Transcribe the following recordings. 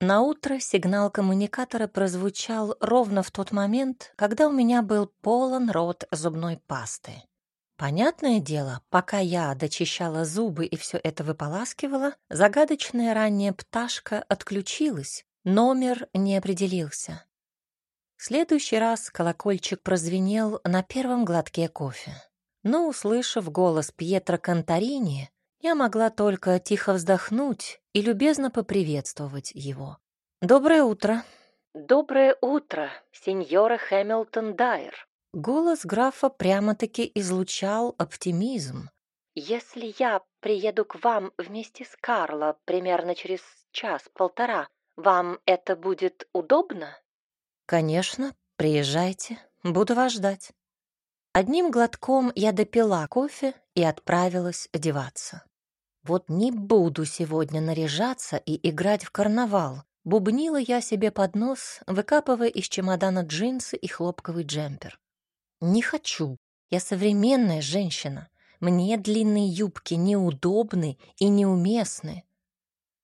На утро сигнал коммуникатора прозвучал ровно в тот момент, когда у меня был полон рот зубной пасты. Понятное дело, пока я дочищала зубы и все это выполаскивала, загадочная ранняя пташка отключилась, номер не определился. В следующий раз колокольчик прозвенел на первом глотке кофе. Но, услышав голос Пьетро Конторини, я могла только тихо вздохнуть и любезно поприветствовать его. «Доброе утро!» «Доброе утро, сеньора Хэмилтон Дайер!» Голос графа прямо-таки излучал оптимизм. «Если я приеду к вам вместе с Карло примерно через час-полтора, вам это будет удобно?» «Конечно, приезжайте, буду вас ждать». Одним глотком я допила кофе и отправилась одеваться. Вот не буду сегодня наряжаться и играть в карнавал. Бубнила я себе под нос, выкапывая из чемодана джинсы и хлопковый джемпер. Не хочу. Я современная женщина. Мне длинные юбки неудобны и неуместны.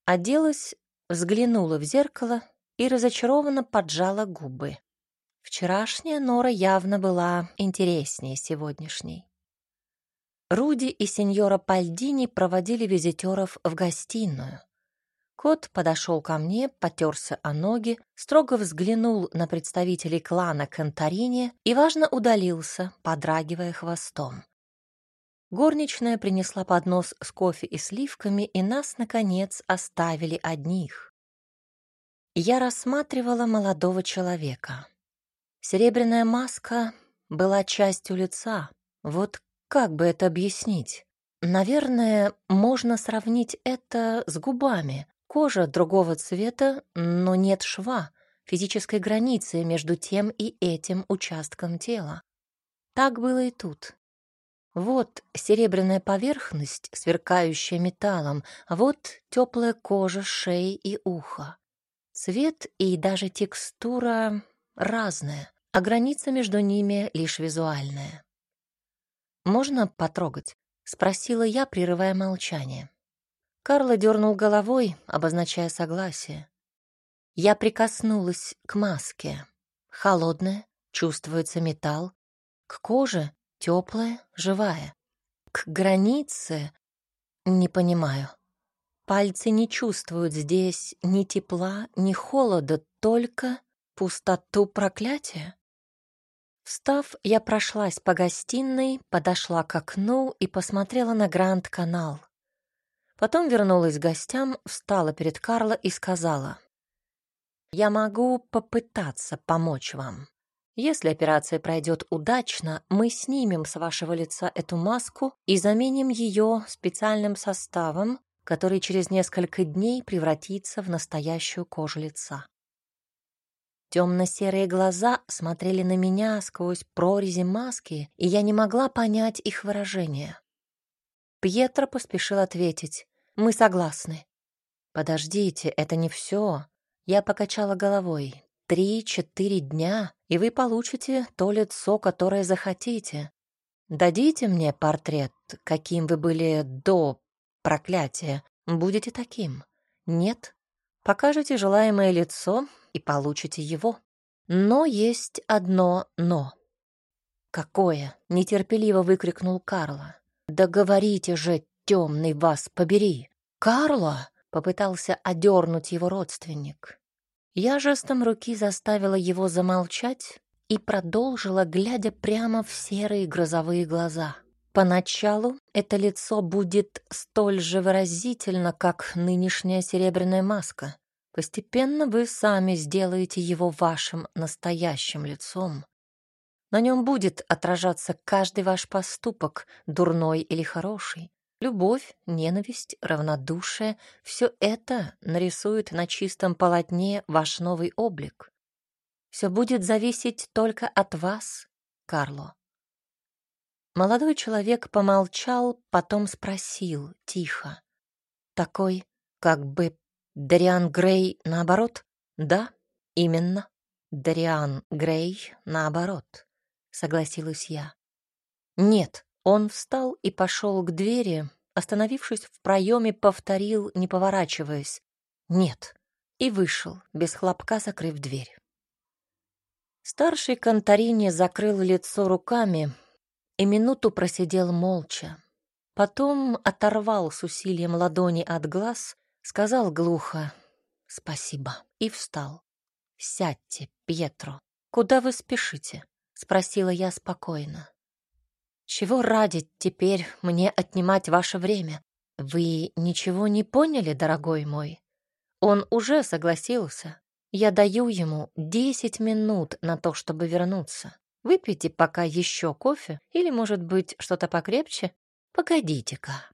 Оделась, взглянула в зеркало и разочарованно поджала губы. Вчерашняя Нора явно была интереснее сегодняшней. Руди и сеньора Пальдини проводили визитеров в гостиную. Кот подошел ко мне, потерся о ноги, строго взглянул на представителей клана Конторини и, важно, удалился, подрагивая хвостом. Горничная принесла поднос с кофе и сливками, и нас, наконец, оставили одних. Я рассматривала молодого человека. Серебряная маска была частью лица. Вот как бы это объяснить? Наверное, можно сравнить это с губами. Кожа другого цвета, но нет шва, физической границы между тем и этим участком тела. Так было и тут. Вот серебряная поверхность, сверкающая металлом, а вот теплая кожа шеи и уха. Цвет и даже текстура разная, а граница между ними лишь визуальная. «Можно потрогать?» — спросила я, прерывая молчание. Карло дернул головой, обозначая согласие. Я прикоснулась к маске. Холодная, чувствуется металл. К коже теплая, живая. К границе не понимаю. Пальцы не чувствуют здесь ни тепла, ни холода, только пустоту проклятия. Встав, я прошлась по гостиной, подошла к окну и посмотрела на Гранд-канал. Потом вернулась к гостям, встала перед Карло и сказала, «Я могу попытаться помочь вам. Если операция пройдет удачно, мы снимем с вашего лица эту маску и заменим ее специальным составом, который через несколько дней превратится в настоящую кожу лица. Темно-серые глаза смотрели на меня сквозь прорези маски, и я не могла понять их выражение. Пьетро поспешил ответить. «Мы согласны». «Подождите, это не все». Я покачала головой. «Три-четыре дня, и вы получите то лицо, которое захотите. Дадите мне портрет, каким вы были до проклятия. Будете таким. Нет? Покажете желаемое лицо, и получите его. Но есть одно «но». «Какое?» — нетерпеливо выкрикнул Карло. «Да говорите же, темный вас побери!» «Карло!» — попытался одернуть его родственник. Я жестом руки заставила его замолчать и продолжила, глядя прямо в серые грозовые глаза. Поначалу это лицо будет столь же выразительно, как нынешняя серебряная маска. Постепенно вы сами сделаете его вашим настоящим лицом. На нем будет отражаться каждый ваш поступок, дурной или хороший. Любовь, ненависть, равнодушие — все это нарисует на чистом полотне ваш новый облик. Все будет зависеть только от вас, Карло. Молодой человек помолчал, потом спросил тихо. Такой, как бы Дариан Грей наоборот? Да, именно. Дариан Грей наоборот, согласилась я. Нет, он встал и пошел к двери, остановившись в проеме, повторил, не поворачиваясь. Нет, и вышел, без хлопка закрыв дверь. Старший Конторини закрыл лицо руками и минуту просидел молча. Потом оторвал с усилием ладони от глаз, сказал глухо «Спасибо» и встал. «Сядьте, Пьетро. Куда вы спешите?» — спросила я спокойно. «Чего ради теперь мне отнимать ваше время? Вы ничего не поняли, дорогой мой? Он уже согласился. Я даю ему десять минут на то, чтобы вернуться. Выпейте пока еще кофе или, может быть, что-то покрепче. Погодите-ка».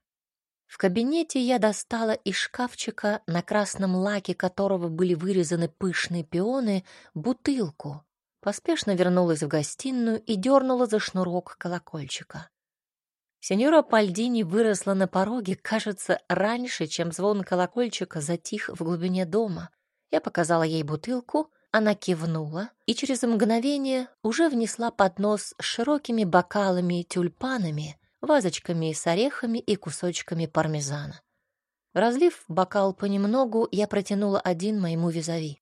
В кабинете я достала из шкафчика, на красном лаке которого были вырезаны пышные пионы, бутылку. Поспешно вернулась в гостиную и дернула за шнурок колокольчика. Сеньора Пальдини выросла на пороге, кажется, раньше, чем звон колокольчика затих в глубине дома. Я показала ей бутылку, она кивнула и через мгновение уже внесла поднос с широкими бокалами и тюльпанами, вазочками с орехами и кусочками пармезана. Разлив бокал понемногу, я протянула один моему визави.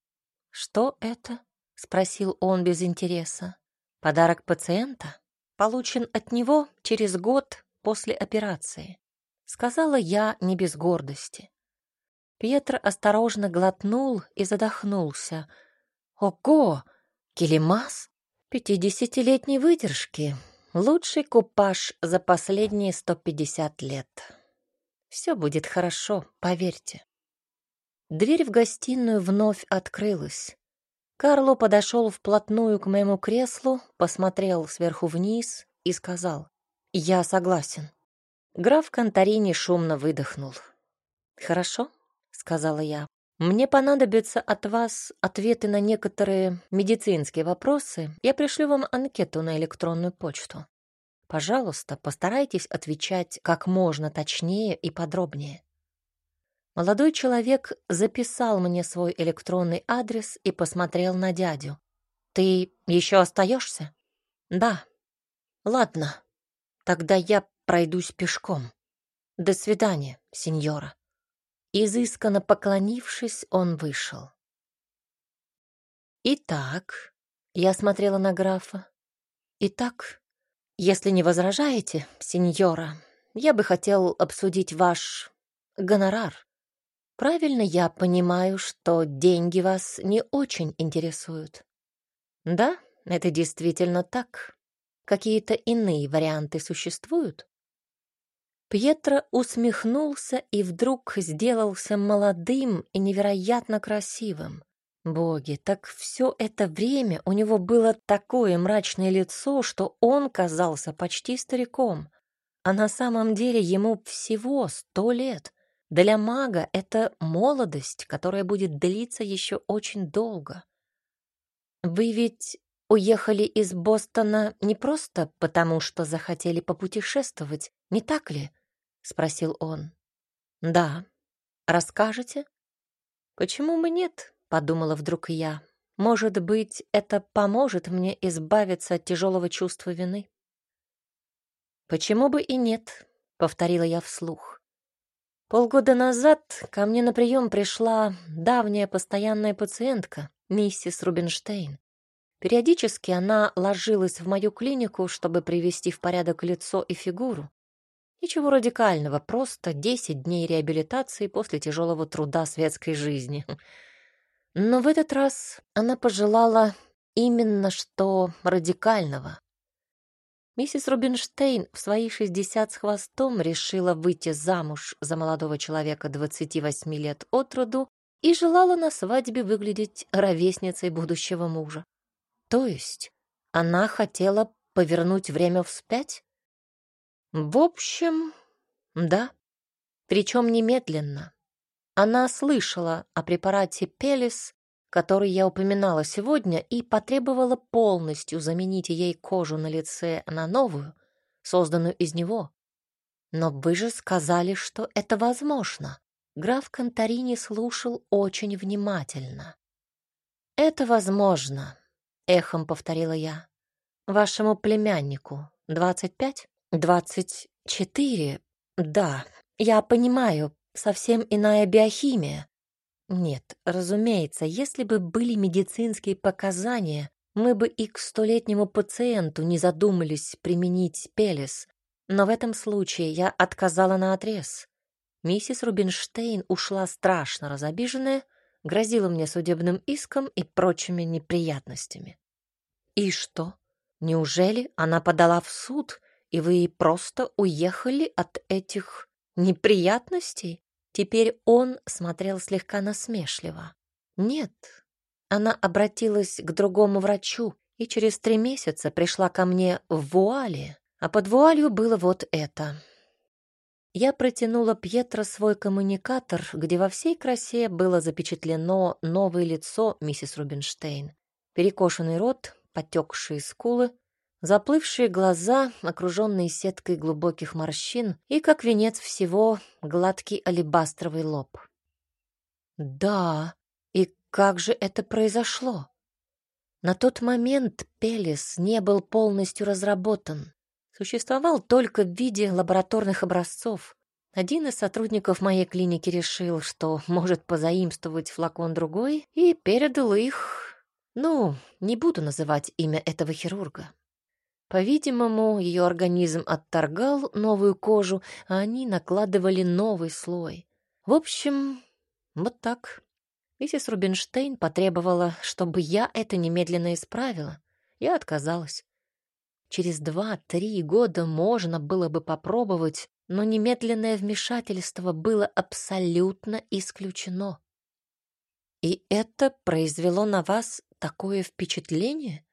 «Что это?» — спросил он без интереса. «Подарок пациента? Получен от него через год после операции», — сказала я не без гордости. Пьетро осторожно глотнул и задохнулся. «Ого! Келемас? Пятидесятилетней выдержки, Лучший купаж за последние 150 лет. Все будет хорошо, поверьте. Дверь в гостиную вновь открылась. Карло подошел вплотную к моему креслу, посмотрел сверху вниз и сказал «Я согласен». Граф Конторини шумно выдохнул. «Хорошо», — сказала я. Мне понадобятся от вас ответы на некоторые медицинские вопросы. Я пришлю вам анкету на электронную почту. Пожалуйста, постарайтесь отвечать как можно точнее и подробнее. Молодой человек записал мне свой электронный адрес и посмотрел на дядю. «Ты еще остаешься?» «Да». «Ладно, тогда я пройдусь пешком. До свидания, сеньора». Изысканно поклонившись, он вышел. «Итак», — я смотрела на графа, «итак, если не возражаете, сеньора, я бы хотел обсудить ваш гонорар. Правильно я понимаю, что деньги вас не очень интересуют?» «Да, это действительно так. Какие-то иные варианты существуют?» Пьетро усмехнулся и вдруг сделался молодым и невероятно красивым. Боги, так все это время у него было такое мрачное лицо, что он казался почти стариком. А на самом деле ему всего сто лет. Для мага это молодость, которая будет длиться еще очень долго. Вы ведь уехали из Бостона не просто потому, что захотели попутешествовать, не так ли? — спросил он. «Да. Расскажете?» «Почему бы нет?» — подумала вдруг я. «Может быть, это поможет мне избавиться от тяжелого чувства вины?» «Почему бы и нет?» — повторила я вслух. Полгода назад ко мне на прием пришла давняя постоянная пациентка, миссис Рубинштейн. Периодически она ложилась в мою клинику, чтобы привести в порядок лицо и фигуру. Ничего радикального, просто 10 дней реабилитации после тяжелого труда светской жизни. Но в этот раз она пожелала именно что радикального. Миссис Рубинштейн в свои 60 с хвостом решила выйти замуж за молодого человека 28 лет от роду и желала на свадьбе выглядеть ровесницей будущего мужа. То есть она хотела повернуть время вспять? В общем, да, причем немедленно. Она слышала о препарате Пелис, который я упоминала сегодня, и потребовала полностью заменить ей кожу на лице на новую, созданную из него. Но вы же сказали, что это возможно. Граф Конторини слушал очень внимательно. «Это возможно», — эхом повторила я. «Вашему племяннику двадцать пять?» «Двадцать четыре? Да, я понимаю, совсем иная биохимия. Нет, разумеется, если бы были медицинские показания, мы бы и к столетнему пациенту не задумались применить Пелес. Но в этом случае я отказала на отрез. Миссис Рубинштейн ушла страшно разобиженная, грозила мне судебным иском и прочими неприятностями. И что? Неужели она подала в суд, и вы просто уехали от этих неприятностей? Теперь он смотрел слегка насмешливо. Нет, она обратилась к другому врачу и через три месяца пришла ко мне в вуале, а под вуалью было вот это. Я протянула Пьетро свой коммуникатор, где во всей красе было запечатлено новое лицо миссис Рубинштейн. Перекошенный рот, потекшие скулы, заплывшие глаза, окруженные сеткой глубоких морщин и, как венец всего, гладкий алебастровый лоб. Да, и как же это произошло? На тот момент Пелес не был полностью разработан. Существовал только в виде лабораторных образцов. Один из сотрудников моей клиники решил, что может позаимствовать флакон другой, и передал их... Ну, не буду называть имя этого хирурга. По-видимому, ее организм отторгал новую кожу, а они накладывали новый слой. В общем, вот так. Миссис Рубинштейн потребовала, чтобы я это немедленно исправила. Я отказалась. Через два-три года можно было бы попробовать, но немедленное вмешательство было абсолютно исключено. И это произвело на вас такое впечатление?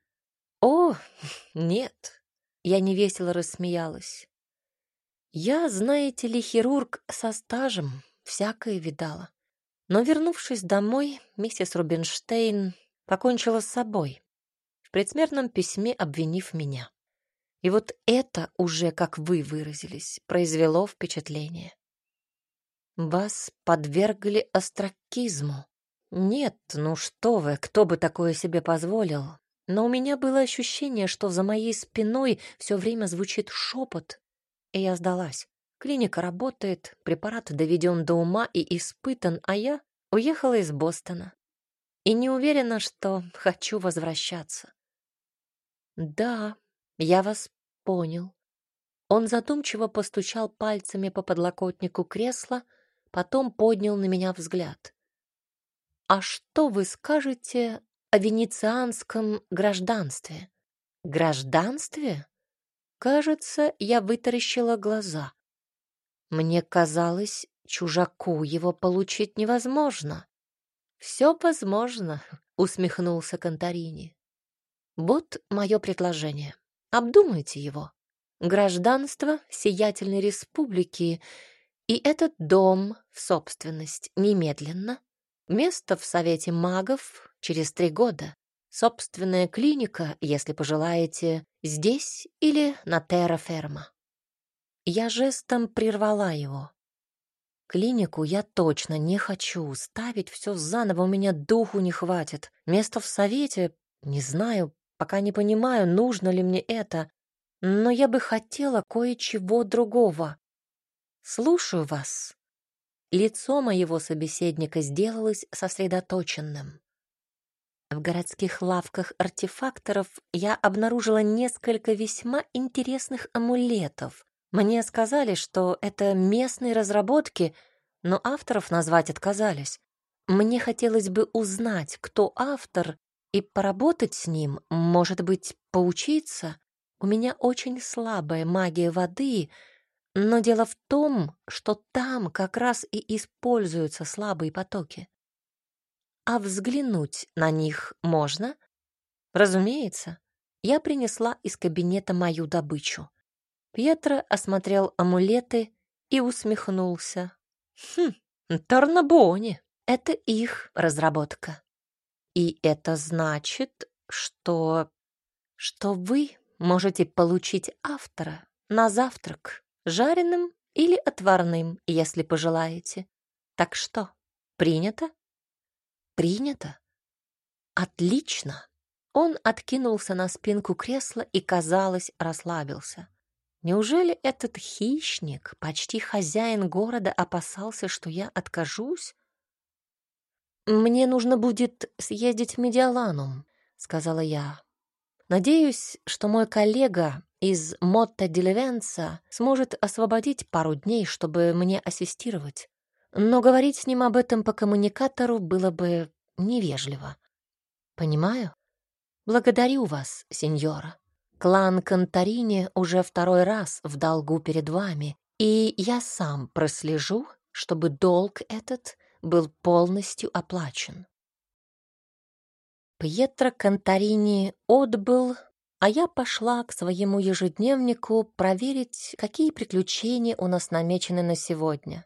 «О, нет!» — я невесело рассмеялась. «Я, знаете ли, хирург со стажем, всякое видала. Но, вернувшись домой, миссис Рубинштейн покончила с собой, в предсмертном письме обвинив меня. И вот это уже, как вы выразились, произвело впечатление. Вас подвергли остракизму. Нет, ну что вы, кто бы такое себе позволил? Но у меня было ощущение, что за моей спиной все время звучит шепот, и я сдалась. Клиника работает, препарат доведен до ума и испытан, а я уехала из Бостона. И не уверена, что хочу возвращаться. Да, я вас понял. Он задумчиво постучал пальцами по подлокотнику кресла, потом поднял на меня взгляд. «А что вы скажете о венецианском гражданстве. Гражданстве? Кажется, я вытаращила глаза. Мне казалось, чужаку его получить невозможно. Все возможно, усмехнулся Конторини. Вот мое предложение. Обдумайте его. Гражданство сиятельной республики и этот дом в собственность немедленно. Место в Совете магов через три года. Собственная клиника, если пожелаете, здесь или на Терраферма. Я жестом прервала его. Клинику я точно не хочу. Ставить все заново у меня духу не хватит. Место в совете, не знаю, пока не понимаю, нужно ли мне это. Но я бы хотела кое-чего другого. Слушаю вас. Лицо моего собеседника сделалось сосредоточенным. В городских лавках артефакторов я обнаружила несколько весьма интересных амулетов. Мне сказали, что это местные разработки, но авторов назвать отказались. Мне хотелось бы узнать, кто автор, и поработать с ним, может быть, поучиться. У меня очень слабая магия воды, но дело в том, что там как раз и используются слабые потоки. А взглянуть на них можно? Разумеется. Я принесла из кабинета мою добычу. Пьетро осмотрел амулеты и усмехнулся. Хм, Торнабони. Это их разработка. И это значит, что... что вы можете получить автора на завтрак, жареным или отварным, если пожелаете. Так что, принято? Принято? Отлично. Он откинулся на спинку кресла и, казалось, расслабился. Неужели этот хищник, почти хозяин города, опасался, что я откажусь? «Мне нужно будет съездить в Медиаланум», — сказала я. «Надеюсь, что мой коллега из Мотта Дилевенца сможет освободить пару дней, чтобы мне ассистировать. Но говорить с ним об этом по коммуникатору было бы невежливо. Понимаю? Благодарю вас, сеньора. Клан Конторини уже второй раз в долгу перед вами, и я сам прослежу, чтобы долг этот был полностью оплачен. Пьетро Конторини отбыл, а я пошла к своему ежедневнику проверить, какие приключения у нас намечены на сегодня.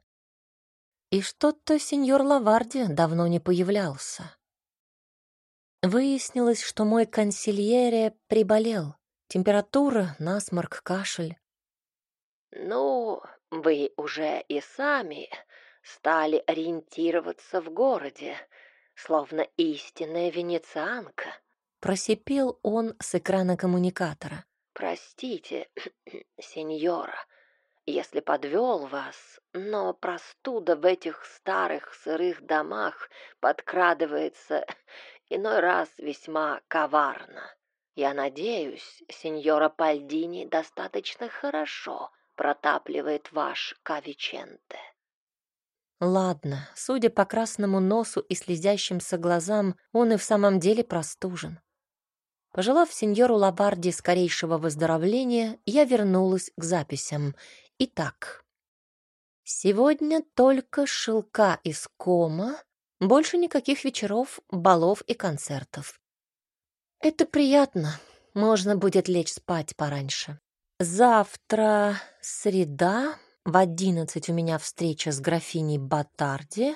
И что-то сеньор Лаварди давно не появлялся. Выяснилось, что мой консильере приболел. Температура, насморк, кашель. «Ну, вы уже и сами стали ориентироваться в городе, словно истинная венецианка», — просипел он с экрана коммуникатора. «Простите, сеньора, если подвел вас, но простуда в этих старых сырых домах подкрадывается иной раз весьма коварно. Я надеюсь, сеньора Пальдини достаточно хорошо протапливает ваш кавиченте. Ладно, судя по красному носу и слезящимся глазам, он и в самом деле простужен. Пожелав сеньору Лабарди скорейшего выздоровления, я вернулась к записям. Итак, сегодня только шелка из кома, больше никаких вечеров, балов и концертов. Это приятно, можно будет лечь спать пораньше. Завтра среда, в одиннадцать у меня встреча с графиней Батарди,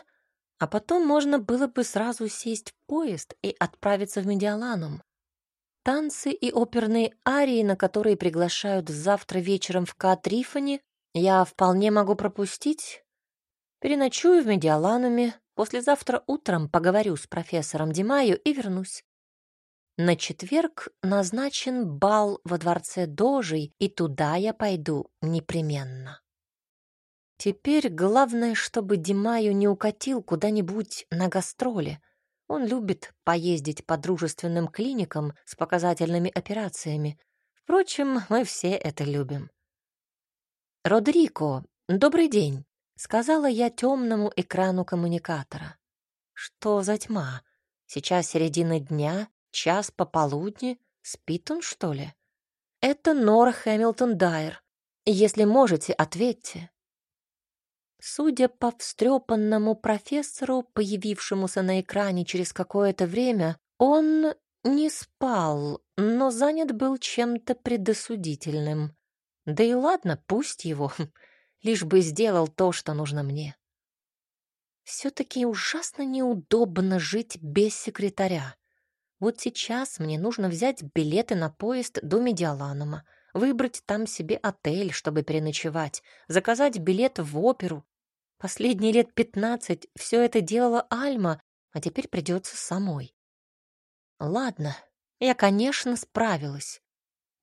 а потом можно было бы сразу сесть в поезд и отправиться в Медиаланум. Танцы и оперные арии, на которые приглашают завтра вечером в Катрифоне, я вполне могу пропустить. Переночую в Медиалануме, послезавтра утром поговорю с профессором Димаю и вернусь. На четверг назначен бал во дворце Дожей, и туда я пойду непременно. Теперь главное, чтобы Димаю не укатил куда-нибудь на гастроли. Он любит поездить по дружественным клиникам с показательными операциями. Впрочем, мы все это любим. «Родрико, добрый день», — сказала я темному экрану коммуникатора. «Что за тьма? Сейчас середина дня, Час пополудни? Спит он, что ли? Это Нора Хэмилтон Дайер. Если можете, ответьте. Судя по встрепанному профессору, появившемуся на экране через какое-то время, он не спал, но занят был чем-то предосудительным. Да и ладно, пусть его, лишь бы сделал то, что нужно мне. Все-таки ужасно неудобно жить без секретаря. Вот сейчас мне нужно взять билеты на поезд до Медиаланума, выбрать там себе отель, чтобы переночевать, заказать билет в оперу. Последние лет пятнадцать все это делала Альма, а теперь придется самой. Ладно, я, конечно, справилась.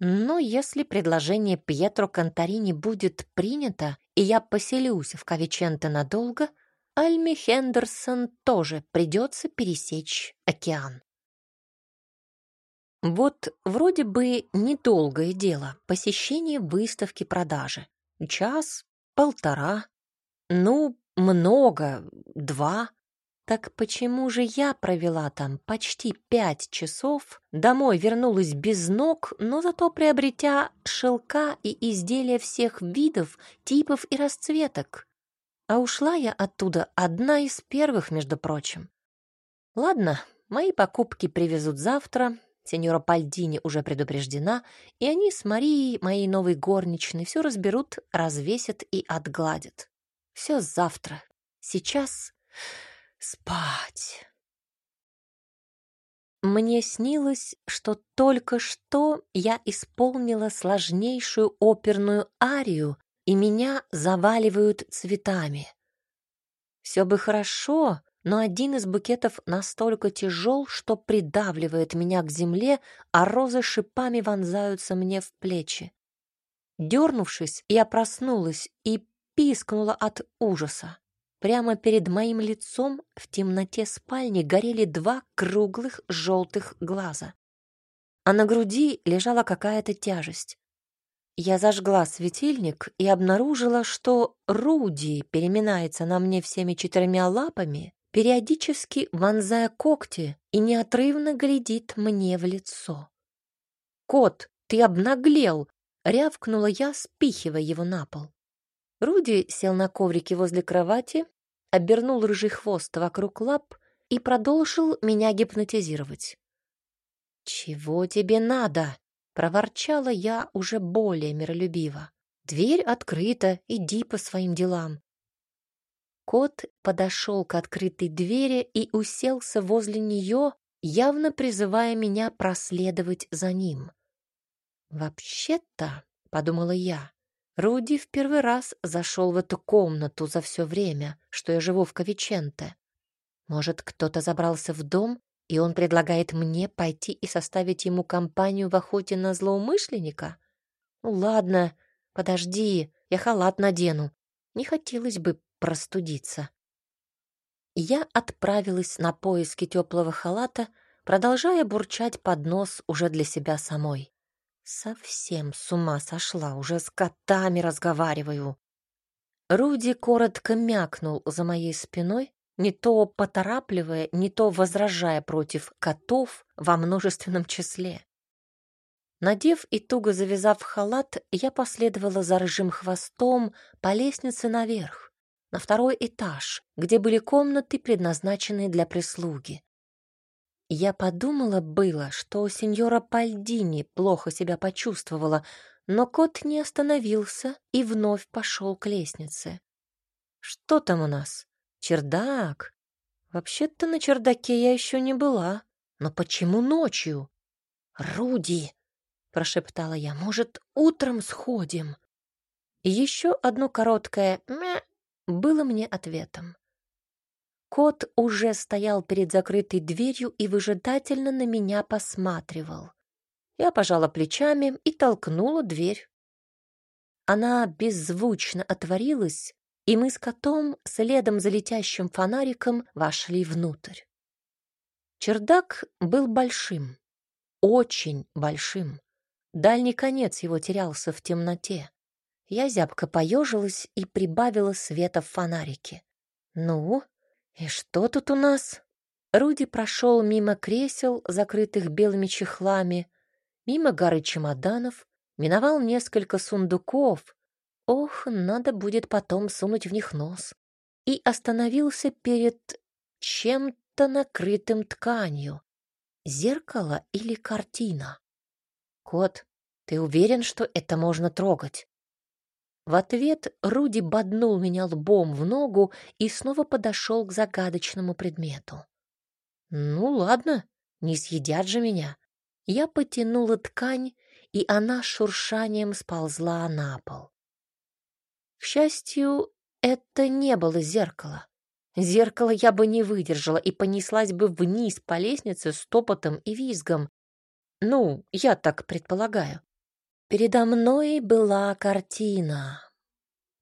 Но если предложение Пьетро Конторини будет принято, и я поселюсь в Кавиченте надолго, Альме Хендерсон тоже придется пересечь океан. Вот вроде бы недолгое дело посещение выставки продажи. Час, полтора, ну, много, два. Так почему же я провела там почти пять часов, домой вернулась без ног, но зато приобретя шелка и изделия всех видов, типов и расцветок? А ушла я оттуда одна из первых, между прочим. Ладно, мои покупки привезут завтра, Сеньора Пальдини уже предупреждена, и они с Марией, моей новой горничной, все разберут, развесят и отгладят. Все завтра. Сейчас спать. Мне снилось, что только что я исполнила сложнейшую оперную арию, и меня заваливают цветами. Все бы хорошо, но один из букетов настолько тяжел, что придавливает меня к земле, а розы шипами вонзаются мне в плечи. Дернувшись, я проснулась и пискнула от ужаса. Прямо перед моим лицом в темноте спальни горели два круглых желтых глаза. А на груди лежала какая-то тяжесть. Я зажгла светильник и обнаружила, что Руди переминается на мне всеми четырьмя лапами, периодически вонзая когти и неотрывно глядит мне в лицо. «Кот, ты обнаглел!» — рявкнула я, спихивая его на пол. Руди сел на коврике возле кровати, обернул рыжий хвост вокруг лап и продолжил меня гипнотизировать. «Чего тебе надо?» — проворчала я уже более миролюбиво. «Дверь открыта, иди по своим делам». Кот подошел к открытой двери и уселся возле нее, явно призывая меня проследовать за ним. «Вообще-то», — подумала я, — Руди в первый раз зашел в эту комнату за все время, что я живу в Ковиченте. Может, кто-то забрался в дом и он предлагает мне пойти и составить ему компанию в охоте на злоумышленника? Ну ладно, подожди, я халат надену. Не хотелось бы простудиться. Я отправилась на поиски теплого халата, продолжая бурчать под нос уже для себя самой. Совсем с ума сошла, уже с котами разговариваю. Руди коротко мякнул за моей спиной, не то поторапливая, не то возражая против котов во множественном числе. Надев и туго завязав халат, я последовала за рыжим хвостом по лестнице наверх, на второй этаж, где были комнаты, предназначенные для прислуги. Я подумала было, что сеньора Пальдини плохо себя почувствовала, но кот не остановился и вновь пошел к лестнице. «Что там у нас?» Чердак. Вообще-то на чердаке я еще не была. Но почему ночью? Руди, прошептала я, может, утром сходим? Еще одно короткое «мя» было мне ответом. Кот уже стоял перед закрытой дверью и выжидательно на меня посматривал. Я пожала плечами и толкнула дверь. Она беззвучно отворилась, и мы с котом следом за летящим фонариком вошли внутрь. Чердак был большим, очень большим. Дальний конец его терялся в темноте. Я зябко поежилась и прибавила света в фонарике. «Ну, и что тут у нас?» Руди прошел мимо кресел, закрытых белыми чехлами, мимо горы чемоданов, миновал несколько сундуков, Ох, надо будет потом сунуть в них нос. И остановился перед чем-то накрытым тканью. Зеркало или картина? Кот, ты уверен, что это можно трогать? В ответ Руди боднул меня лбом в ногу и снова подошел к загадочному предмету. Ну ладно, не съедят же меня. Я потянула ткань, и она шуршанием сползла на пол. К счастью, это не было зеркало. Зеркало я бы не выдержала и понеслась бы вниз по лестнице с топотом и визгом. Ну, я так предполагаю. Передо мной была картина.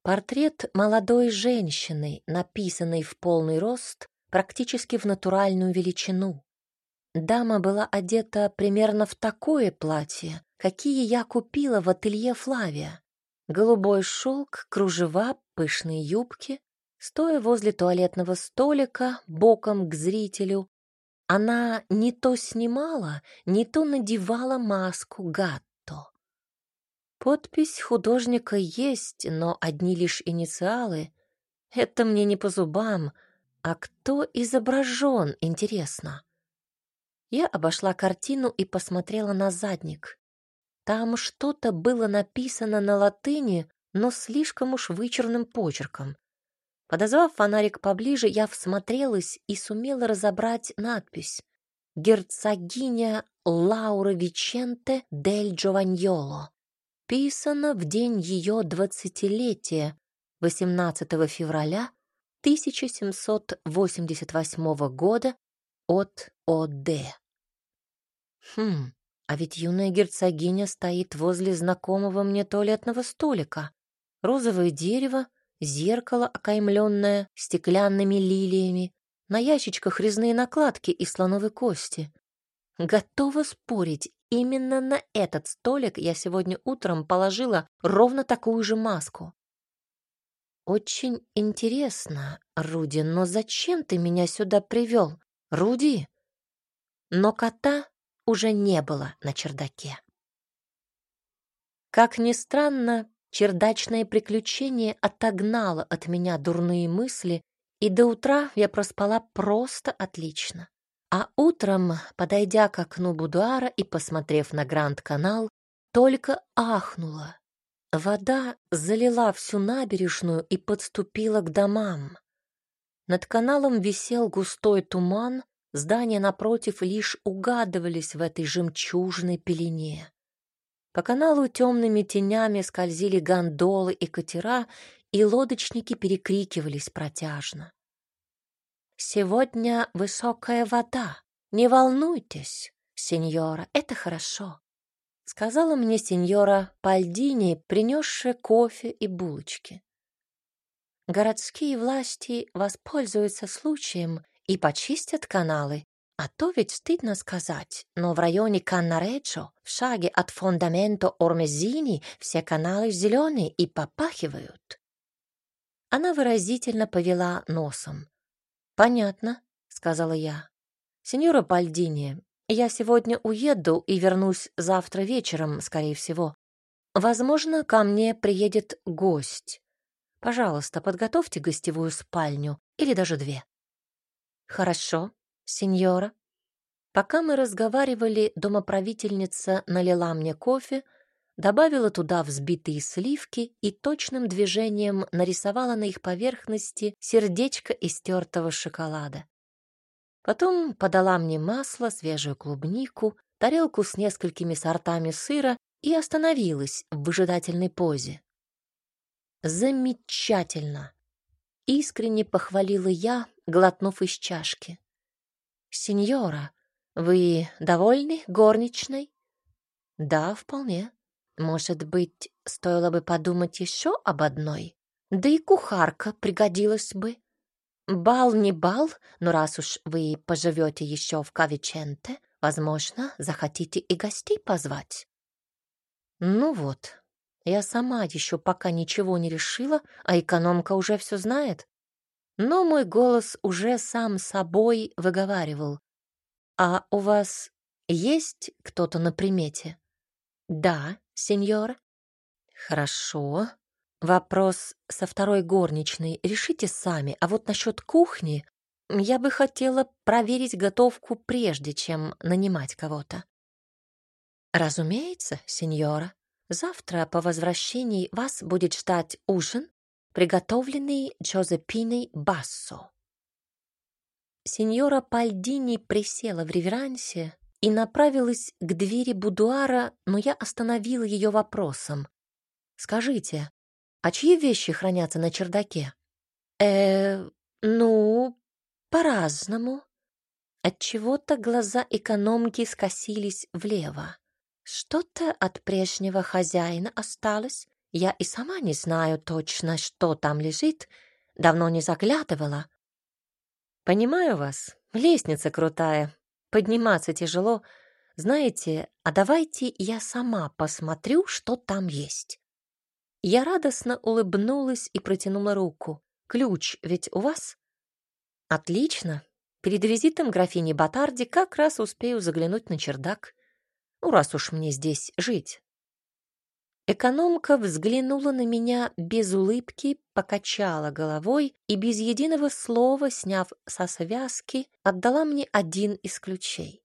Портрет молодой женщины, написанный в полный рост, практически в натуральную величину. Дама была одета примерно в такое платье, какие я купила в ателье Флавия. Голубой шелк, кружева, пышные юбки. Стоя возле туалетного столика, боком к зрителю, она не то снимала, не то надевала маску Гатто. Подпись художника есть, но одни лишь инициалы. Это мне не по зубам. А кто изображен, интересно? Я обошла картину и посмотрела на задник. Там что-то было написано на латыни, но слишком уж вычурным почерком. Подозвав фонарик поближе, я всмотрелась и сумела разобрать надпись «Герцогиня Лаура Виченте дель Джованьоло». Писано в день ее двадцатилетия, 18 февраля 1788 года от О.Д. Хм, а ведь юная герцогиня стоит возле знакомого мне туалетного столика. Розовое дерево, зеркало, окаймленное стеклянными лилиями, на ящичках резные накладки из слоновой кости. Готова спорить, именно на этот столик я сегодня утром положила ровно такую же маску. Очень интересно, Руди, но зачем ты меня сюда привел? Руди? Но кота уже не было на чердаке. Как ни странно, чердачное приключение отогнало от меня дурные мысли, и до утра я проспала просто отлично. А утром, подойдя к окну будуара и посмотрев на Гранд-канал, только ахнула. Вода залила всю набережную и подступила к домам. Над каналом висел густой туман, здания напротив лишь угадывались в этой жемчужной пелене. По каналу темными тенями скользили гондолы и катера, и лодочники перекрикивались протяжно. «Сегодня высокая вода. Не волнуйтесь, сеньора, это хорошо», — сказала мне сеньора Пальдини, принесшая кофе и булочки. Городские власти воспользуются случаем и почистят каналы, а то ведь стыдно сказать, но в районе Каннареджо, в шаге от фондаменто Ормезини, все каналы зеленые и попахивают. Она выразительно повела носом. «Понятно», — сказала я. «Сеньора Пальдини, я сегодня уеду и вернусь завтра вечером, скорее всего. Возможно, ко мне приедет гость. Пожалуйста, подготовьте гостевую спальню или даже две». «Хорошо, сеньора». Пока мы разговаривали, домоправительница налила мне кофе, добавила туда взбитые сливки и точным движением нарисовала на их поверхности сердечко из тертого шоколада. Потом подала мне масло, свежую клубнику, тарелку с несколькими сортами сыра и остановилась в выжидательной позе. «Замечательно!» — искренне похвалила я, глотнув из чашки. «Сеньора, вы довольны горничной?» «Да, вполне. Может быть, стоило бы подумать еще об одной? Да и кухарка пригодилась бы. Бал не бал, но раз уж вы поживете еще в Кавиченте, возможно, захотите и гостей позвать. Ну вот, я сама еще пока ничего не решила, а экономка уже все знает. Но мой голос уже сам собой выговаривал. «А у вас есть кто-то на примете?» «Да, сеньор». «Хорошо. Вопрос со второй горничной решите сами, а вот насчет кухни я бы хотела проверить готовку прежде, чем нанимать кого-то». «Разумеется, сеньора. Завтра по возвращении вас будет ждать ужин, приготовленный Джозепиной Бассо». Сеньора Пальдини присела в реверансе, и направилась к двери будуара, но я остановила ее вопросом. «Скажите, а чьи вещи хранятся на чердаке?» «Э, ну, по-разному». Отчего-то глаза экономки скосились влево. Что-то от прежнего хозяина осталось. Я и сама не знаю точно, что там лежит. Давно не заглядывала. Понимаю вас. Лестница крутая. Подниматься тяжело. Знаете, а давайте я сама посмотрю, что там есть. Я радостно улыбнулась и протянула руку. Ключ ведь у вас? Отлично. Перед визитом графини Батарди как раз успею заглянуть на чердак. Ну, раз уж мне здесь жить. Экономка взглянула на меня без улыбки, покачала головой и без единого слова, сняв со связки, отдала мне один из ключей.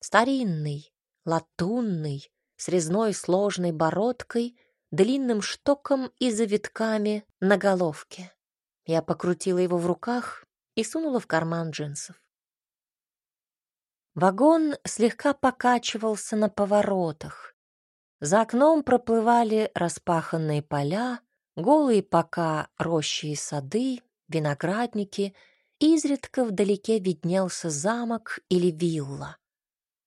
Старинный, латунный, с резной сложной бородкой, длинным штоком и завитками на головке. Я покрутила его в руках и сунула в карман джинсов. Вагон слегка покачивался на поворотах. За окном проплывали распаханные поля, голые пока рощи и сады, виноградники, изредка вдалеке виднелся замок или вилла.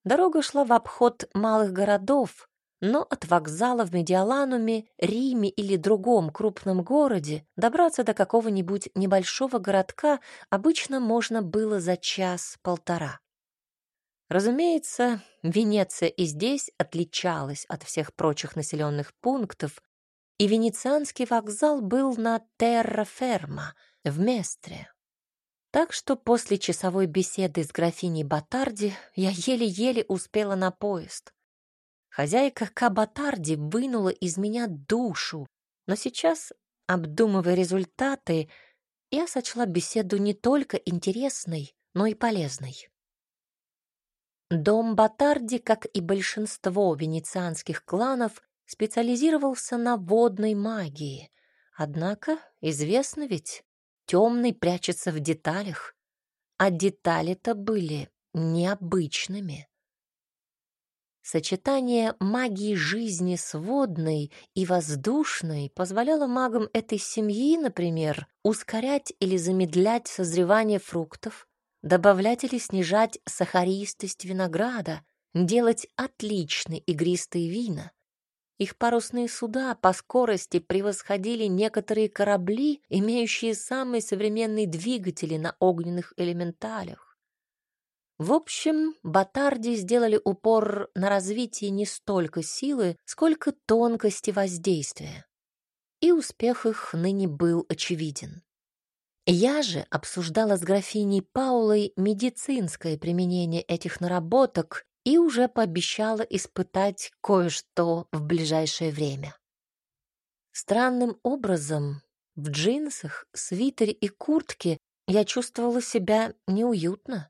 Дорога шла в обход малых городов, но от вокзала в Медиалануме, Риме или другом крупном городе добраться до какого-нибудь небольшого городка обычно можно было за час-полтора. Разумеется, Венеция и здесь отличалась от всех прочих населенных пунктов, и венецианский вокзал был на Терра-Ферма, в Местре. Так что после часовой беседы с графиней Батарди я еле-еле успела на поезд. Хозяйка Кабатарди вынула из меня душу, но сейчас, обдумывая результаты, я сочла беседу не только интересной, но и полезной. Дом Батарди, как и большинство венецианских кланов, специализировался на водной магии. Однако, известно ведь, темный прячется в деталях, а детали-то были необычными. Сочетание магии жизни с водной и воздушной позволяло магам этой семьи, например, ускорять или замедлять созревание фруктов, добавлять или снижать сахаристость винограда, делать отличные игристые вина. Их парусные суда по скорости превосходили некоторые корабли, имеющие самые современные двигатели на огненных элементалях. В общем, Батарди сделали упор на развитие не столько силы, сколько тонкости воздействия. И успех их ныне был очевиден. Я же обсуждала с графиней Паулой медицинское применение этих наработок и уже пообещала испытать кое-что в ближайшее время. Странным образом в джинсах, свитере и куртке я чувствовала себя неуютно.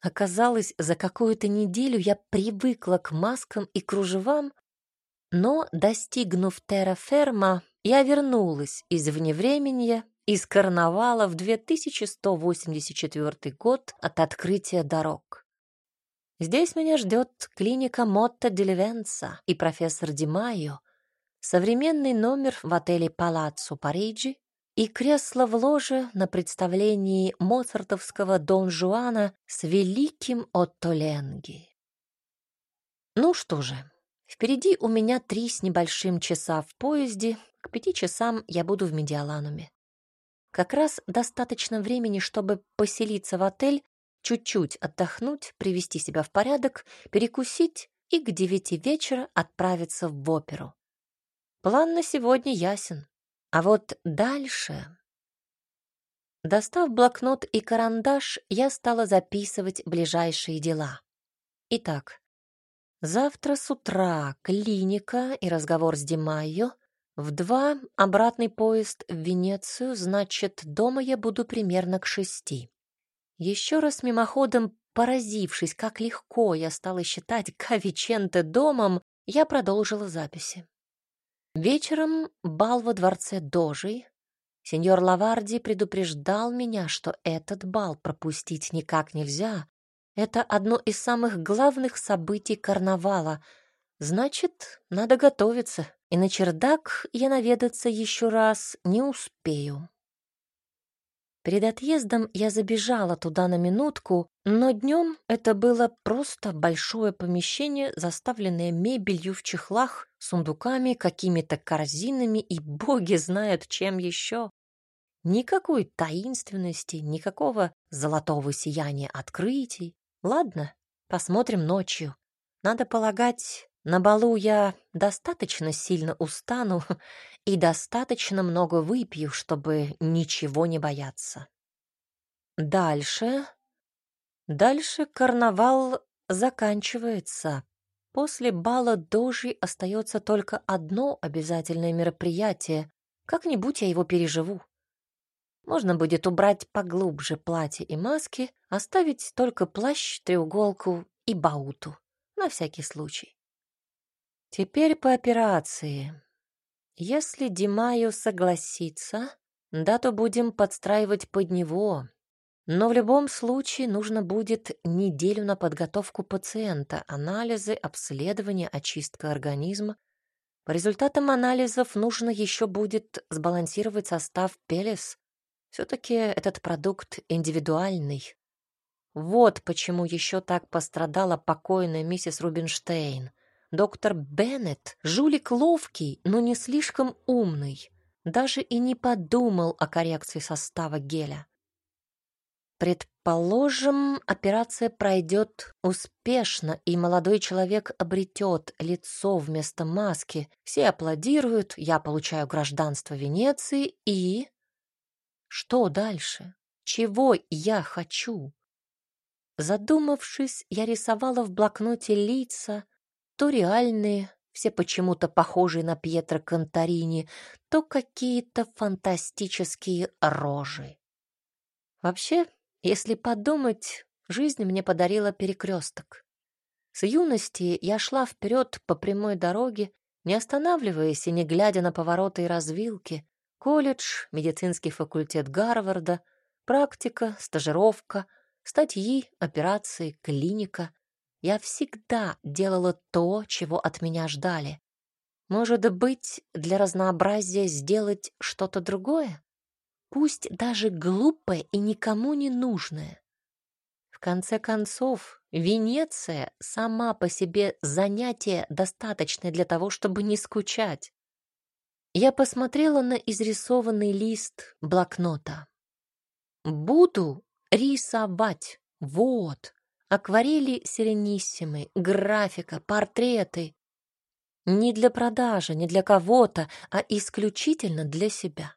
Оказалось, за какую-то неделю я привыкла к маскам и кружевам, но, достигнув терраферма, я вернулась из вневременья, из карнавала в 2184 год от открытия дорог. Здесь меня ждет клиника Мотта Делевенца и профессор Димайо, современный номер в отеле Палаццо Париджи и кресло в ложе на представлении моцартовского Дон Жуана с великим Отто Ленги. Ну что же, впереди у меня три с небольшим часа в поезде, к пяти часам я буду в Медиалануме. Как раз достаточно времени, чтобы поселиться в отель, чуть-чуть отдохнуть, привести себя в порядок, перекусить и к девяти вечера отправиться в оперу. План на сегодня ясен. А вот дальше... Достав блокнот и карандаш, я стала записывать ближайшие дела. Итак, завтра с утра клиника и разговор с Димайо. В два обратный поезд в Венецию, значит, дома я буду примерно к шести. Еще раз мимоходом поразившись, как легко я стала считать Кавиченте домом, я продолжила записи. Вечером бал во дворце Дожей. Сеньор Лаварди предупреждал меня, что этот бал пропустить никак нельзя. Это одно из самых главных событий карнавала. Значит, надо готовиться, и на чердак я наведаться еще раз не успею. Перед отъездом я забежала туда на минутку, но днем это было просто большое помещение, заставленное мебелью в чехлах, сундуками, какими-то корзинами и боги знают чем еще. Никакой таинственности, никакого золотого сияния открытий. Ладно, посмотрим ночью. Надо полагать, на балу я достаточно сильно устану и достаточно много выпью, чтобы ничего не бояться. Дальше... Дальше карнавал заканчивается. После бала дожи остается только одно обязательное мероприятие. Как-нибудь я его переживу. Можно будет убрать поглубже платье и маски, оставить только плащ, треуголку и бауту. На всякий случай. Теперь по операции. Если Димаю согласится, дату будем подстраивать под него. Но в любом случае нужно будет неделю на подготовку пациента, анализы, обследование, очистка организма. По результатам анализов нужно еще будет сбалансировать состав Пелес. Все-таки этот продукт индивидуальный. Вот почему еще так пострадала покойная миссис Рубинштейн — Доктор Беннет — жулик ловкий, но не слишком умный. Даже и не подумал о коррекции состава геля. Предположим, операция пройдет успешно, и молодой человек обретет лицо вместо маски. Все аплодируют, я получаю гражданство Венеции и... Что дальше? Чего я хочу? Задумавшись, я рисовала в блокноте лица, то реальные, все почему-то похожие на Пьетро Конторини, то какие-то фантастические рожи. Вообще, если подумать, жизнь мне подарила перекресток. С юности я шла вперед по прямой дороге, не останавливаясь и не глядя на повороты и развилки. Колледж, медицинский факультет Гарварда, практика, стажировка, статьи, операции, клиника. Я всегда делала то, чего от меня ждали. Может быть, для разнообразия сделать что-то другое? пусть даже глупое и никому не нужное. В конце концов, Венеция сама по себе занятие достаточное для того, чтобы не скучать. Я посмотрела на изрисованный лист блокнота. Буду рисовать. Вот. Акварели серениссимы, графика, портреты. Не для продажи, не для кого-то, а исключительно для себя.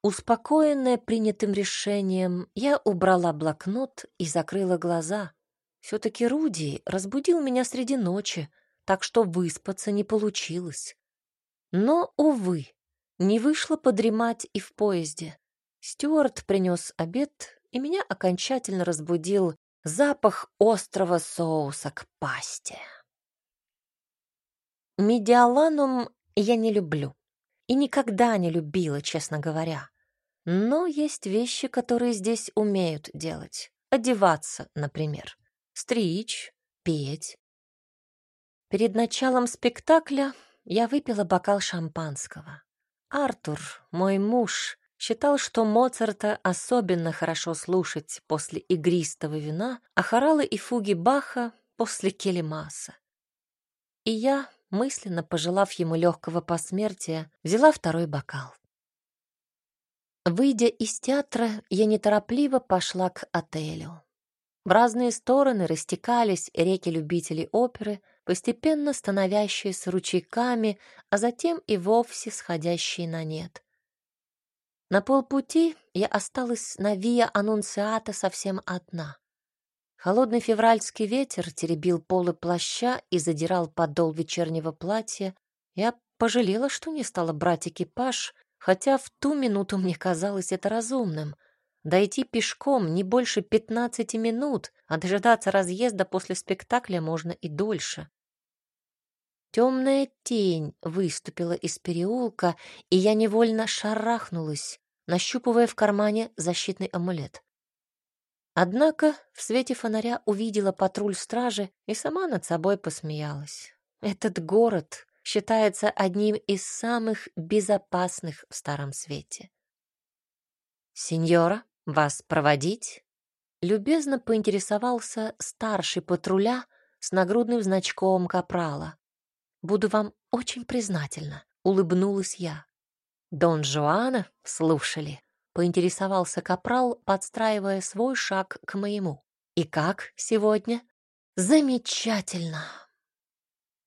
Успокоенная принятым решением, я убрала блокнот и закрыла глаза. Все-таки Руди разбудил меня среди ночи, так что выспаться не получилось. Но, увы, не вышло подремать и в поезде. Стюарт принес обед, и меня окончательно разбудил запах острого соуса к пасте. Медиаланум я не люблю и никогда не любила, честно говоря. Но есть вещи, которые здесь умеют делать. Одеваться, например. Стричь, петь. Перед началом спектакля я выпила бокал шампанского. Артур, мой муж, считал, что Моцарта особенно хорошо слушать после игристого вина, а хоралы и фуги Баха после келемаса. И я, мысленно пожелав ему легкого посмертия, взяла второй бокал. Выйдя из театра, я неторопливо пошла к отелю. В разные стороны растекались реки любителей оперы, постепенно становящиеся ручейками, а затем и вовсе сходящие на нет. На полпути я осталась на Виа Аннунциата совсем одна. Холодный февральский ветер теребил полы плаща и задирал подол вечернего платья. Я пожалела, что не стала брать экипаж, хотя в ту минуту мне казалось это разумным. Дойти пешком не больше пятнадцати минут, а дожидаться разъезда после спектакля можно и дольше. Темная тень выступила из переулка, и я невольно шарахнулась, нащупывая в кармане защитный амулет. Однако в свете фонаря увидела патруль стражи и сама над собой посмеялась. Этот город считается одним из самых безопасных в Старом Свете. «Сеньора, вас проводить?» Любезно поинтересовался старший патруля с нагрудным значком капрала. «Буду вам очень признательна», — улыбнулась я. «Дон Жуана слушали», — поинтересовался капрал, подстраивая свой шаг к моему. «И как сегодня?» «Замечательно!»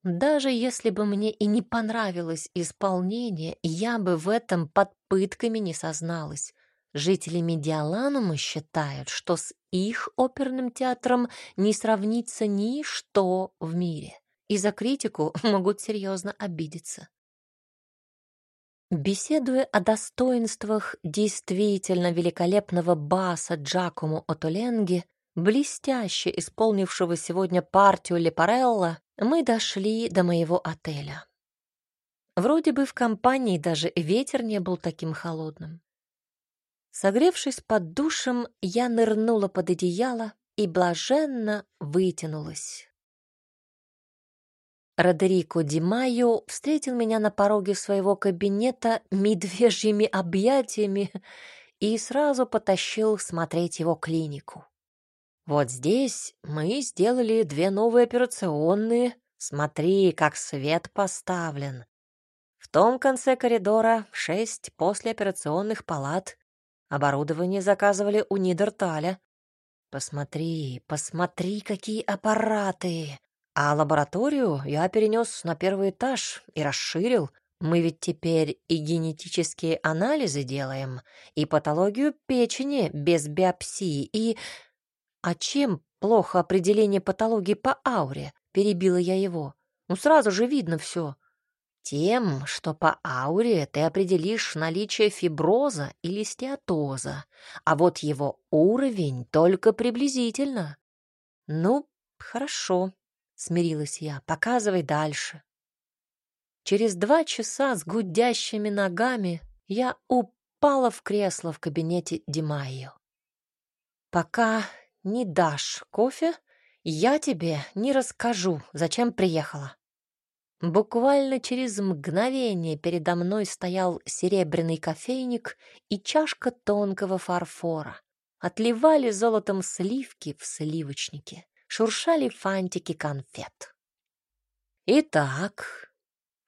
Даже если бы мне и не понравилось исполнение, я бы в этом под пытками не созналась. Жители Медиаланума считают, что с их оперным театром не сравнится ничто в мире, и за критику могут серьезно обидеться. Беседуя о достоинствах действительно великолепного баса Джакому Отоленги, блестяще исполнившего сегодня партию Лепарелла, мы дошли до моего отеля. Вроде бы в компании даже ветер не был таким холодным. Согревшись под душем, я нырнула под одеяло и блаженно вытянулась. Родерико Ди Майо встретил меня на пороге своего кабинета медвежьими объятиями и сразу потащил смотреть его клинику. Вот здесь мы сделали две новые операционные, Смотри, как свет поставлен. В том конце коридора шесть послеоперационных палат. Оборудование заказывали у Нидерталя. Посмотри, посмотри, какие аппараты. А лабораторию я перенес на первый этаж и расширил. Мы ведь теперь и генетические анализы делаем, и патологию печени без биопсии, и... А чем плохо определение патологии по ауре? Перебила я его. Ну, сразу же видно все. Тем, что по ауре ты определишь наличие фиброза или стеатоза, а вот его уровень только приблизительно. Ну, хорошо, смирилась я. Показывай дальше. Через два часа с гудящими ногами я упала в кресло в кабинете Димайо. Пока не дашь кофе, я тебе не расскажу, зачем приехала. Буквально через мгновение передо мной стоял серебряный кофейник и чашка тонкого фарфора. Отливали золотом сливки в сливочнике, шуршали фантики конфет. Итак,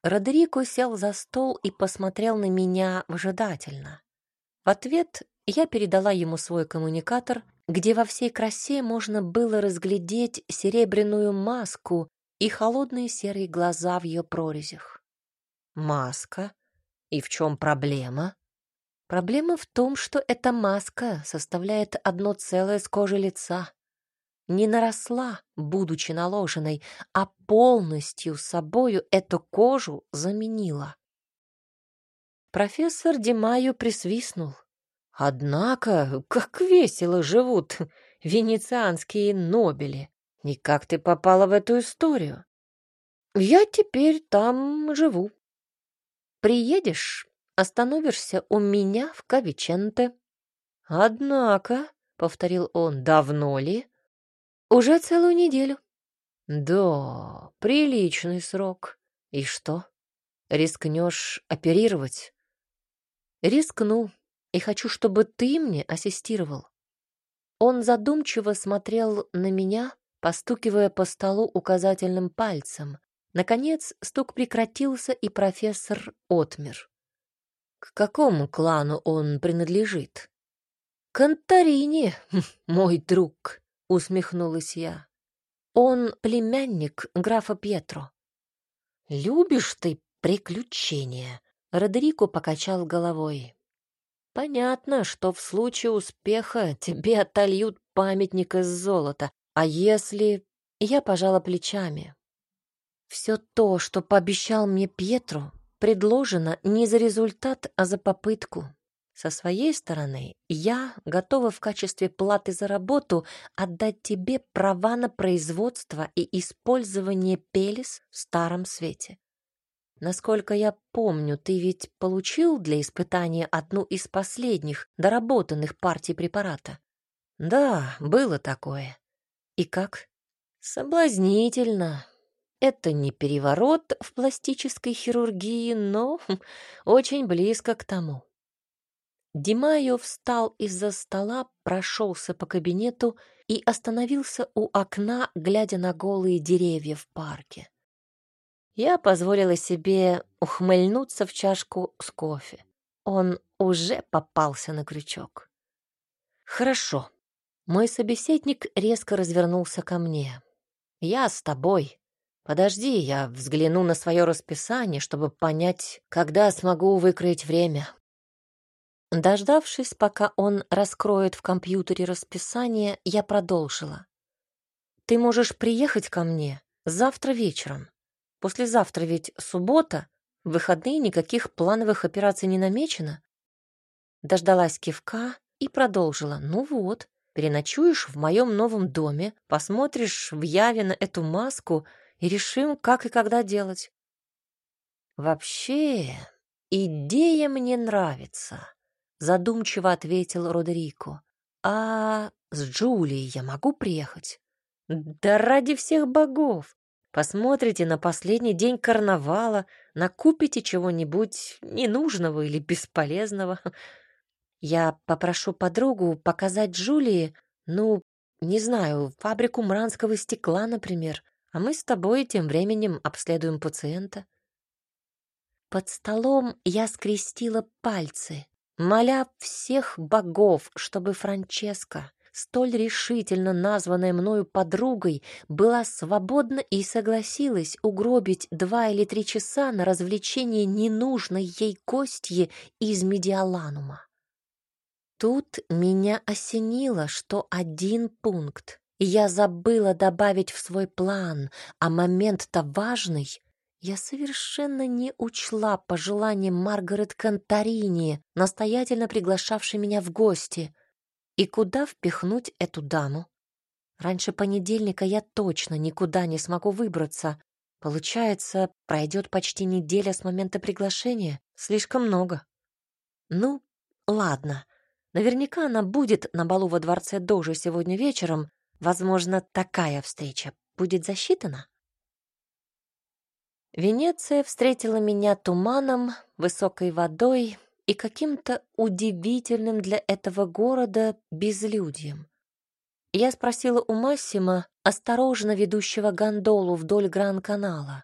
Родерико сел за стол и посмотрел на меня выжидательно. В ответ я передала ему свой коммуникатор, где во всей красе можно было разглядеть серебряную маску и холодные серые глаза в ее прорезях. Маска? И в чем проблема? Проблема в том, что эта маска составляет одно целое с кожи лица. Не наросла, будучи наложенной, а полностью собою эту кожу заменила. Профессор Димаю присвистнул. Однако, как весело живут венецианские нобели. И как ты попала в эту историю? Я теперь там живу. Приедешь, остановишься у меня в Кавиченте. Однако, — повторил он, — давно ли? Уже целую неделю. Да, приличный срок. И что? Рискнешь оперировать? Рискну, и хочу, чтобы ты мне ассистировал. Он задумчиво смотрел на меня, постукивая по столу указательным пальцем. Наконец стук прекратился, и профессор отмер. К какому клану он принадлежит? Конторине, мой друг, усмехнулась я. Он племянник графа Пьетро. Любишь ты приключения? Родерико покачал головой. Понятно, что в случае успеха тебе отольют памятник из золота, а если... Я пожала плечами. Все то, что пообещал мне Пьетро, предложено не за результат, а за попытку. Со своей стороны, я готова в качестве платы за работу отдать тебе права на производство и использование Пелис в старом свете. Насколько я помню, ты ведь получил для испытания одну из последних доработанных партий препарата? Да, было такое. И как? Соблазнительно. Это не переворот в пластической хирургии, но очень близко к тому. Димайо встал из-за стола, прошелся по кабинету и остановился у окна, глядя на голые деревья в парке. Я позволила себе ухмыльнуться в чашку с кофе. Он уже попался на крючок. «Хорошо», мой собеседник резко развернулся ко мне. «Я с тобой. Подожди, я взгляну на свое расписание, чтобы понять, когда смогу выкроить время». Дождавшись, пока он раскроет в компьютере расписание, я продолжила. «Ты можешь приехать ко мне завтра вечером. Послезавтра ведь суббота, в выходные никаких плановых операций не намечено». Дождалась кивка и продолжила. «Ну вот, Переночуешь в моем новом доме, посмотришь в яве на эту маску и решим, как и когда делать. Вообще, идея мне нравится, задумчиво ответил Родерико. А с Джулией я могу приехать? Да ради всех богов! Посмотрите на последний день карнавала, накупите чего-нибудь ненужного или бесполезного. Я попрошу подругу показать Джулии, ну, не знаю, фабрику мранского стекла, например. а мы с тобой тем временем обследуем пациента. Под столом я скрестила пальцы, моля всех богов, чтобы Франческа, столь решительно названная мною подругой, была свободна и согласилась угробить два или три часа на развлечение ненужной ей гостьи из Медиаланума. Тут меня осенило, что один пункт, я забыла добавить в свой план, а момент-то важный. Я совершенно не учла пожелания Маргарет Конторини, настоятельно приглашавшей меня в гости. И куда впихнуть эту даму? Раньше понедельника я точно никуда не смогу выбраться. Получается, пройдет почти неделя с момента приглашения. Слишком много. Ну, ладно. Наверняка она будет на балу во дворце Дожи сегодня вечером. Возможно, такая встреча будет засчитана. Венеция встретила меня туманом, высокой водой и каким-то удивительным для этого города безлюдьем. Я спросила у Массима, осторожно ведущего гондолу вдоль Гран-канала.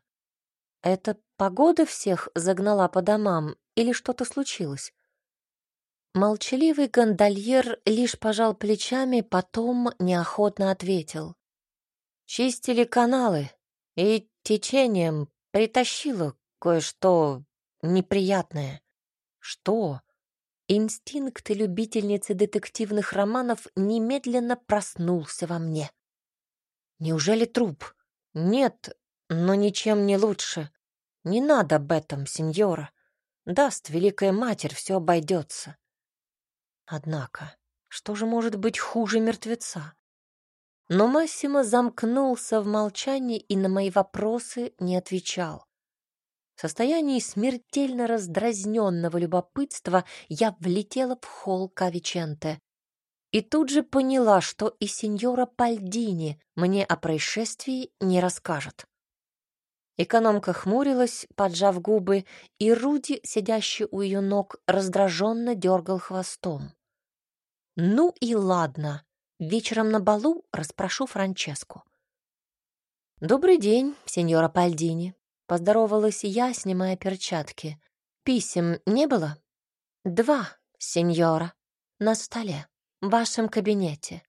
«Это погода всех загнала по домам или что-то случилось?» Молчаливый гондольер лишь пожал плечами, потом неохотно ответил. Чистили каналы, и течением притащило кое-что неприятное. Что? Инстинкт любительницы детективных романов немедленно проснулся во мне. Неужели труп? Нет, но ничем не лучше. Не надо об этом, сеньора. Даст Великая Матерь, все обойдется. Однако, что же может быть хуже мертвеца? Но Массимо замкнулся в молчании и на мои вопросы не отвечал. В состоянии смертельно раздразненного любопытства я влетела в холл Кавиченте и тут же поняла, что и сеньора Пальдини мне о происшествии не расскажет. Экономка хмурилась, поджав губы, и Руди, сидящий у ее ног, раздраженно дергал хвостом. «Ну и ладно. Вечером на балу расспрошу Франческу». «Добрый день, сеньора Пальдини», — поздоровалась я, снимая перчатки. «Писем не было?» «Два, сеньора, на столе, в вашем кабинете».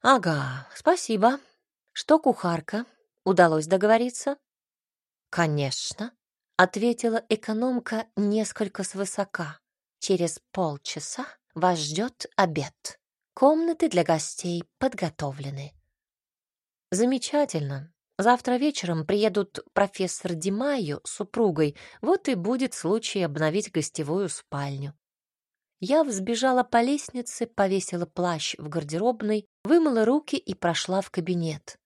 «Ага, спасибо. Что кухарка? Удалось договориться?» «Конечно», — ответила экономка несколько свысока. «Через полчаса вас ждет обед. Комнаты для гостей подготовлены». «Замечательно. Завтра вечером приедут профессор Димайо с супругой, вот и будет случай обновить гостевую спальню». Я взбежала по лестнице, повесила плащ в гардеробной, вымыла руки и прошла в кабинет.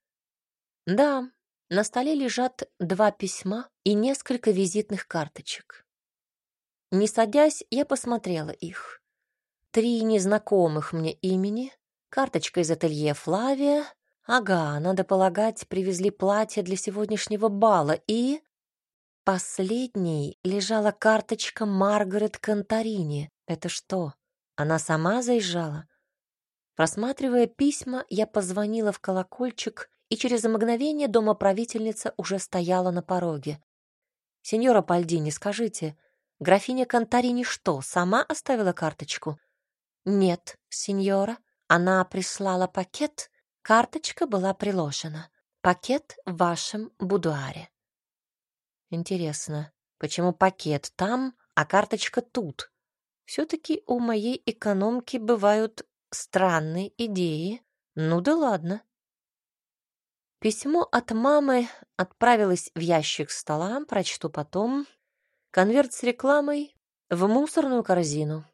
Да, на столе лежат два письма и несколько визитных карточек. Не садясь, я посмотрела их. Три незнакомых мне имени, карточка из ателье Флавия. Ага, надо полагать, привезли платье для сегодняшнего бала и... Последней лежала карточка Маргарет Конторини. Это что, она сама заезжала? Просматривая письма, я позвонила в колокольчик и через мгновение домоправительница уже стояла на пороге. «Сеньора Пальдини, скажите, графиня Контарини что, сама оставила карточку?» «Нет, сеньора, она прислала пакет, карточка была приложена. Пакет в вашем будуаре». «Интересно, почему пакет там, а карточка тут?» Все-таки у моей экономки бывают странные идеи. Ну да ладно. Письмо от мамы отправилось в ящик стола, прочту потом. Конверт с рекламой в мусорную корзину.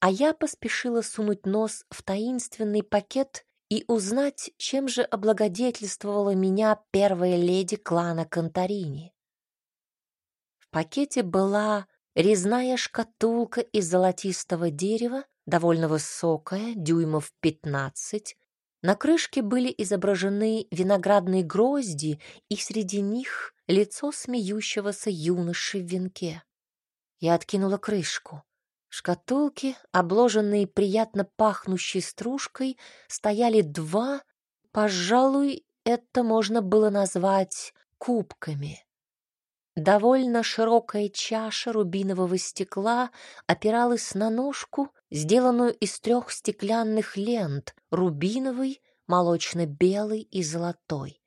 А я поспешила сунуть нос в таинственный пакет и узнать, чем же облагодетельствовала меня первая леди клана Конторини. В пакете была резная шкатулка из золотистого дерева, довольно высокая, дюймов пятнадцать, на крышке были изображены виноградные грозди, и среди них лицо смеющегося юноши в венке. Я откинула крышку. Шкатулки, обложенные приятно пахнущей стружкой, стояли два, пожалуй, это можно было назвать кубками. Довольно широкая чаша рубинового стекла опиралась на ножку, сделанную из трех стеклянных лент — рубиновый, молочно-белый и золотой.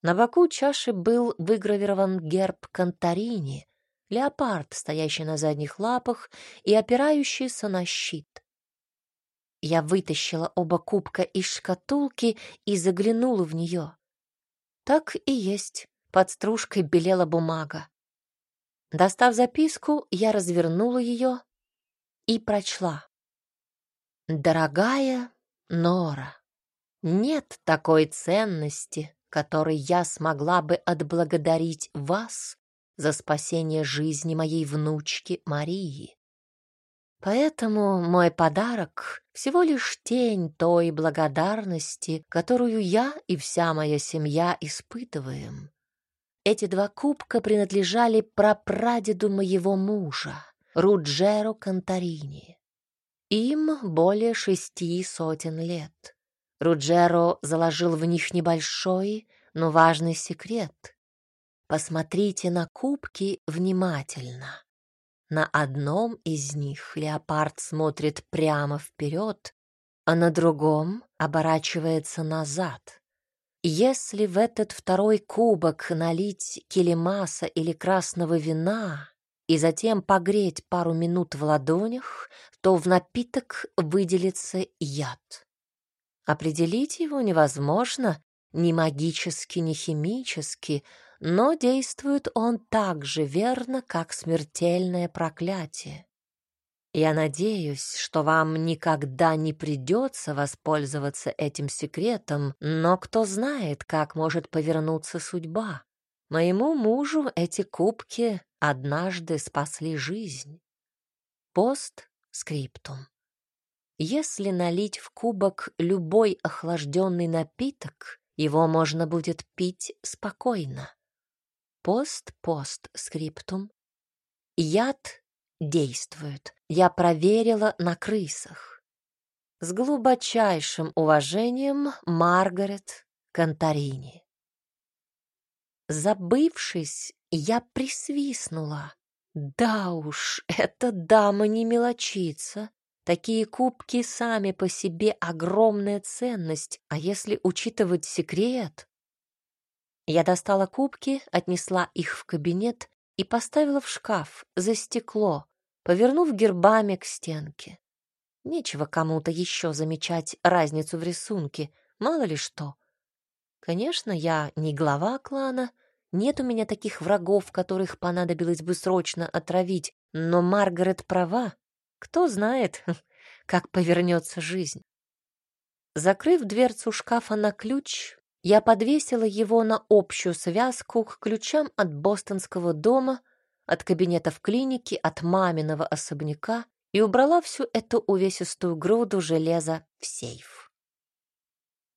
На боку чаши был выгравирован герб Конторини, леопард, стоящий на задних лапах и опирающийся на щит. Я вытащила оба кубка из шкатулки и заглянула в нее. Так и есть, под стружкой белела бумага. Достав записку, я развернула ее и прочла. «Дорогая Нора, нет такой ценности, которой я смогла бы отблагодарить вас за спасение жизни моей внучки Марии. Поэтому мой подарок — всего лишь тень той благодарности, которую я и вся моя семья испытываем. Эти два кубка принадлежали прапрадеду моего мужа, Руджеро Конторини. Им более шести сотен лет. Руджеро заложил в них небольшой, но важный секрет. Посмотрите на кубки внимательно. На одном из них леопард смотрит прямо вперед, а на другом оборачивается назад. Если в этот второй кубок налить келемаса или красного вина и затем погреть пару минут в ладонях, то в напиток выделится яд. Определить его невозможно ни магически, ни химически, но действует он так же верно, как смертельное проклятие. Я надеюсь, что вам никогда не придется воспользоваться этим секретом, но кто знает, как может повернуться судьба. Моему мужу эти кубки однажды спасли жизнь. Пост скриптум. Если налить в кубок любой охлажденный напиток, его можно будет пить спокойно. Пост-пост-скриптум. Яд действует. Я проверила на крысах. С глубочайшим уважением, Маргарет Конторини. Забывшись, я присвистнула. Да уж, эта дама не мелочится. Такие кубки сами по себе огромная ценность, а если учитывать секрет, я достала кубки, отнесла их в кабинет и поставила в шкаф за стекло, повернув гербами к стенке. Нечего кому-то еще замечать разницу в рисунке, мало ли что. Конечно, я не глава клана, нет у меня таких врагов, которых понадобилось бы срочно отравить, но Маргарет права. Кто знает, как повернется жизнь. Закрыв дверцу шкафа на ключ, я подвесила его на общую связку к ключам от бостонского дома, от кабинета в клинике, от маминого особняка и убрала всю эту увесистую груду железа в сейф.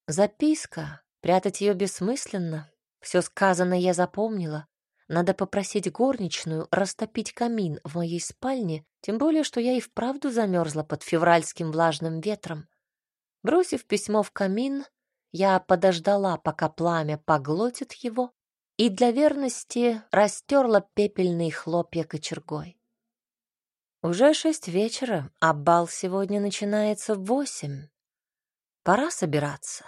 Записка. Прятать ее бессмысленно. Все сказанное я запомнила. Надо попросить горничную растопить камин в моей спальне, тем более, что я и вправду замерзла под февральским влажным ветром. Бросив письмо в камин, я подождала, пока пламя поглотит его, и для верности растерла пепельные хлопья кочергой. Уже шесть вечера, а бал сегодня начинается в восемь. Пора собираться.